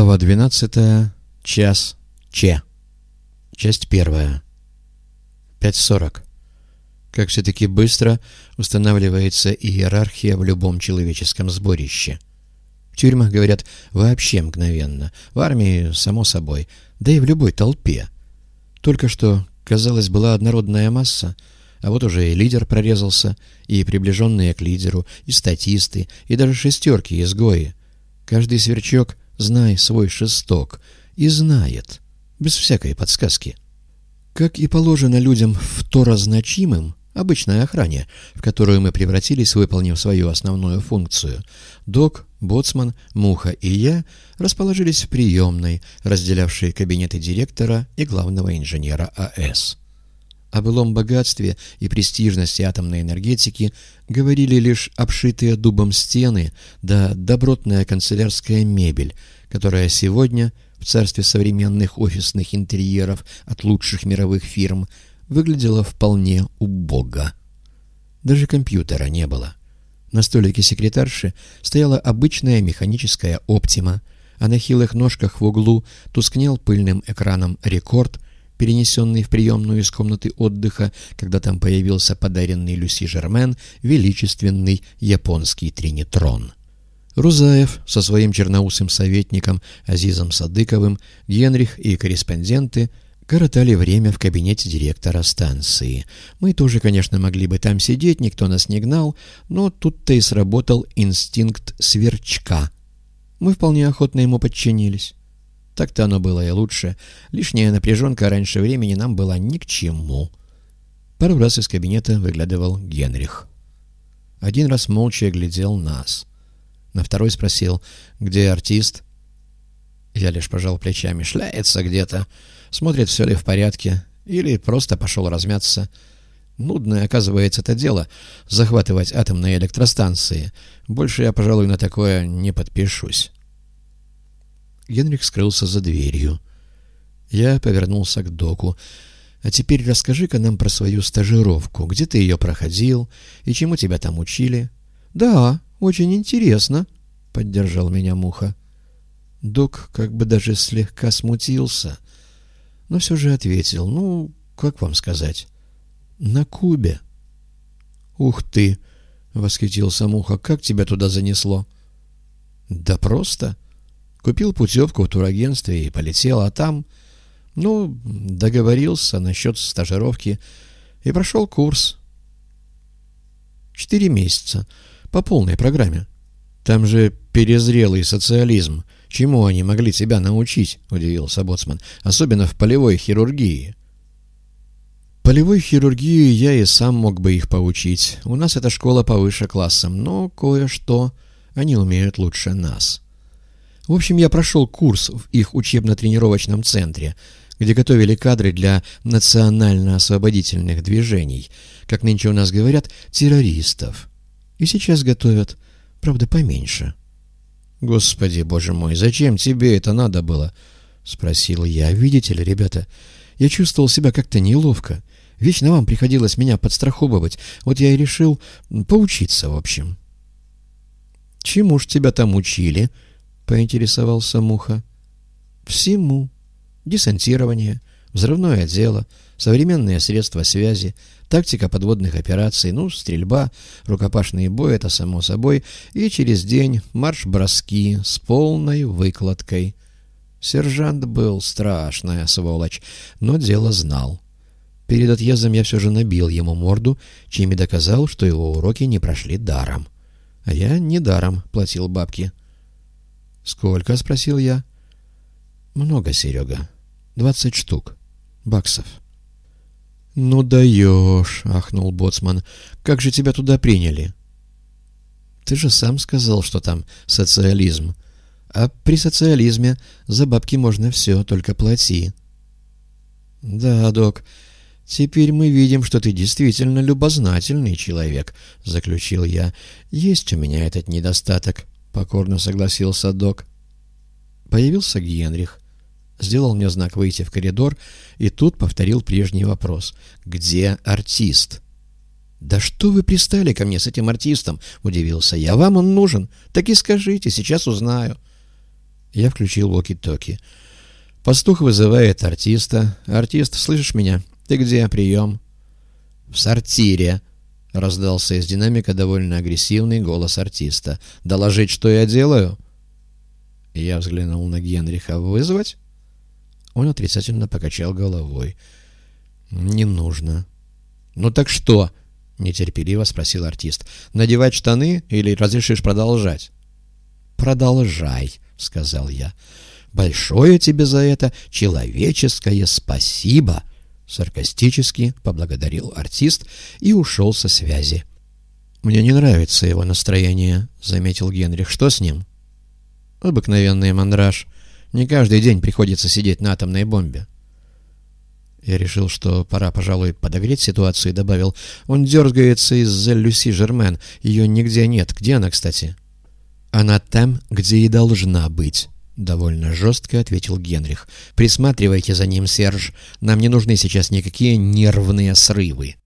Глава 12. Час. Че. Часть первая. 5.40. Как все-таки быстро устанавливается иерархия в любом человеческом сборище. В тюрьмах, говорят, вообще мгновенно. В армии, само собой. Да и в любой толпе. Только что, казалось, была однородная масса, а вот уже и лидер прорезался, и приближенные к лидеру, и статисты, и даже шестерки изгои. Каждый сверчок знай свой шесток, и знает, без всякой подсказки. Как и положено людям второзначимым, обычной охране, в которую мы превратились, выполнив свою основную функцию, док, боцман, муха и я расположились в приемной, разделявшей кабинеты директора и главного инженера АЭС. О былом богатстве и престижности атомной энергетики говорили лишь обшитые дубом стены да добротная канцелярская мебель, которая сегодня в царстве современных офисных интерьеров от лучших мировых фирм выглядела вполне убого. Даже компьютера не было. На столике секретарши стояла обычная механическая оптима, а на хилых ножках в углу тускнел пыльным экраном рекорд — перенесенный в приемную из комнаты отдыха, когда там появился подаренный Люси Жермен величественный японский тринитрон. Рузаев со своим черноусым советником Азизом Садыковым, Генрих и корреспонденты коротали время в кабинете директора станции. Мы тоже, конечно, могли бы там сидеть, никто нас не гнал, но тут-то и сработал инстинкт сверчка. Мы вполне охотно ему подчинились. Так-то оно было и лучше. Лишняя напряженка раньше времени нам была ни к чему. Пару раз из кабинета выглядывал Генрих. Один раз молча глядел нас. На второй спросил, где артист? Я лишь пожал плечами. Шляется где-то. Смотрит, все ли в порядке. Или просто пошел размяться. Нудное, оказывается, это дело — захватывать атомные электростанции. Больше я, пожалуй, на такое не подпишусь. Генрих скрылся за дверью. Я повернулся к доку. «А теперь расскажи-ка нам про свою стажировку. Где ты ее проходил? И чему тебя там учили?» «Да, очень интересно», — поддержал меня Муха. Док как бы даже слегка смутился, но все же ответил. «Ну, как вам сказать?» «На Кубе». «Ух ты!» — восхитился Муха. «Как тебя туда занесло?» «Да просто. Купил путевку в турагентстве и полетел, а там... Ну, договорился насчет стажировки и прошел курс. Четыре месяца. По полной программе. Там же перезрелый социализм. Чему они могли тебя научить, удивился Боцман. Особенно в полевой хирургии. Полевой хирургии я и сам мог бы их поучить. У нас эта школа повыше классом, но кое-что они умеют лучше нас. В общем, я прошел курс в их учебно-тренировочном центре, где готовили кадры для национально-освободительных движений, как нынче у нас говорят, террористов. И сейчас готовят, правда, поменьше. «Господи, боже мой, зачем тебе это надо было?» — спросил я. «Видите ли, ребята, я чувствовал себя как-то неловко. Вечно вам приходилось меня подстраховывать. Вот я и решил поучиться, в общем». «Чему ж тебя там учили?» Поинтересовался Муха. «Всему. Десантирование, взрывное дело, современные средства связи, тактика подводных операций, ну, стрельба, рукопашный бой — это само собой, и через день марш-броски с полной выкладкой». Сержант был страшная сволочь, но дело знал. Перед отъездом я все же набил ему морду, чем и доказал, что его уроки не прошли даром. А я не даром платил бабки. «Сколько?» — спросил я. «Много, Серега. Двадцать штук. Баксов». «Ну даешь!» — ахнул Боцман. «Как же тебя туда приняли?» «Ты же сам сказал, что там социализм. А при социализме за бабки можно все, только плати». «Да, док, теперь мы видим, что ты действительно любознательный человек», — заключил я. «Есть у меня этот недостаток. — покорно согласился док. Появился Генрих. Сделал мне знак выйти в коридор, и тут повторил прежний вопрос. «Где артист?» «Да что вы пристали ко мне с этим артистом?» — удивился я. «Вам он нужен? Так и скажите, сейчас узнаю». Я включил walkie-talkie. Пастух вызывает артиста. «Артист, слышишь меня? Ты где? Прием?» «В сортире», — раздался из динамика довольно агрессивный голос артиста. «Доложить, что я делаю?» Я взглянул на Генриха. «Вызвать?» Он отрицательно покачал головой. «Не нужно». «Ну так что?» — нетерпеливо спросил артист. «Надевать штаны или разрешишь продолжать?» «Продолжай», — сказал я. «Большое тебе за это человеческое спасибо!» Саркастически поблагодарил артист и ушел со связи. «Мне не нравится его настроение», — заметил Генрих. «Что с ним?» «Обыкновенный мандраж. Не каждый день приходится сидеть на атомной бомбе». Я решил, что пора, пожалуй, подогреть ситуацию и добавил. «Он дергается из-за Люси Жермен. Ее нигде нет. Где она, кстати?» «Она там, где и должна быть». — довольно жестко ответил Генрих. «Присматривайте за ним, Серж. Нам не нужны сейчас никакие нервные срывы».